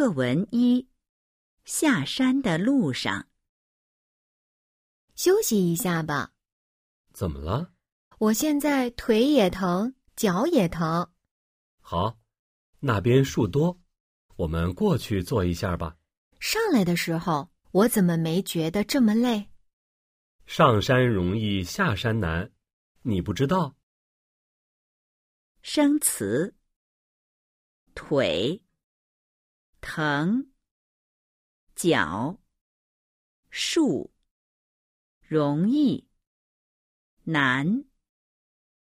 课文一：下山的路上。休息一下吧。怎么了？我现在腿也疼，脚也疼。好，那边树多，我们过去坐一下吧。上来的时候，我怎么没觉得这么累？上山容易下山难，你不知道？生词：腿、横、脚、竖、容易、难。